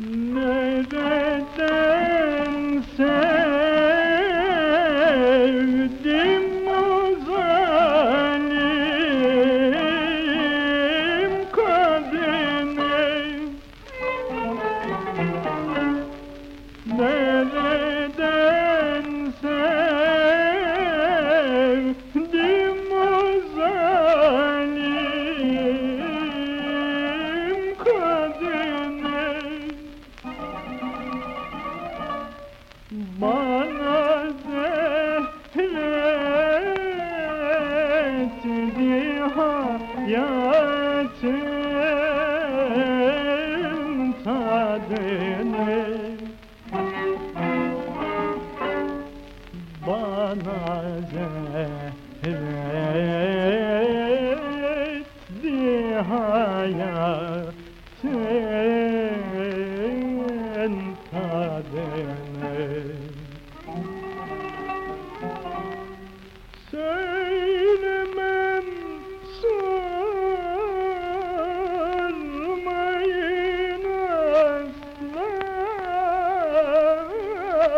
Nereden sevdim o zalim kadını hayatın tadını bana zehretti hayatın tadını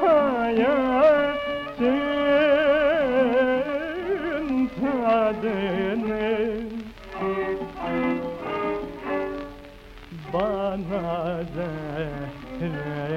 hayatın tadını Bana zehret